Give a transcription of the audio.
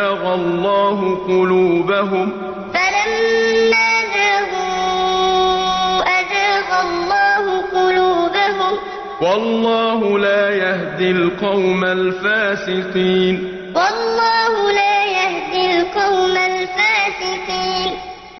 أزاغ الله قلوبهم. فلما زاغوا أزاغ الله قلوبهم. والله لا يهدي القوم الفاسقين.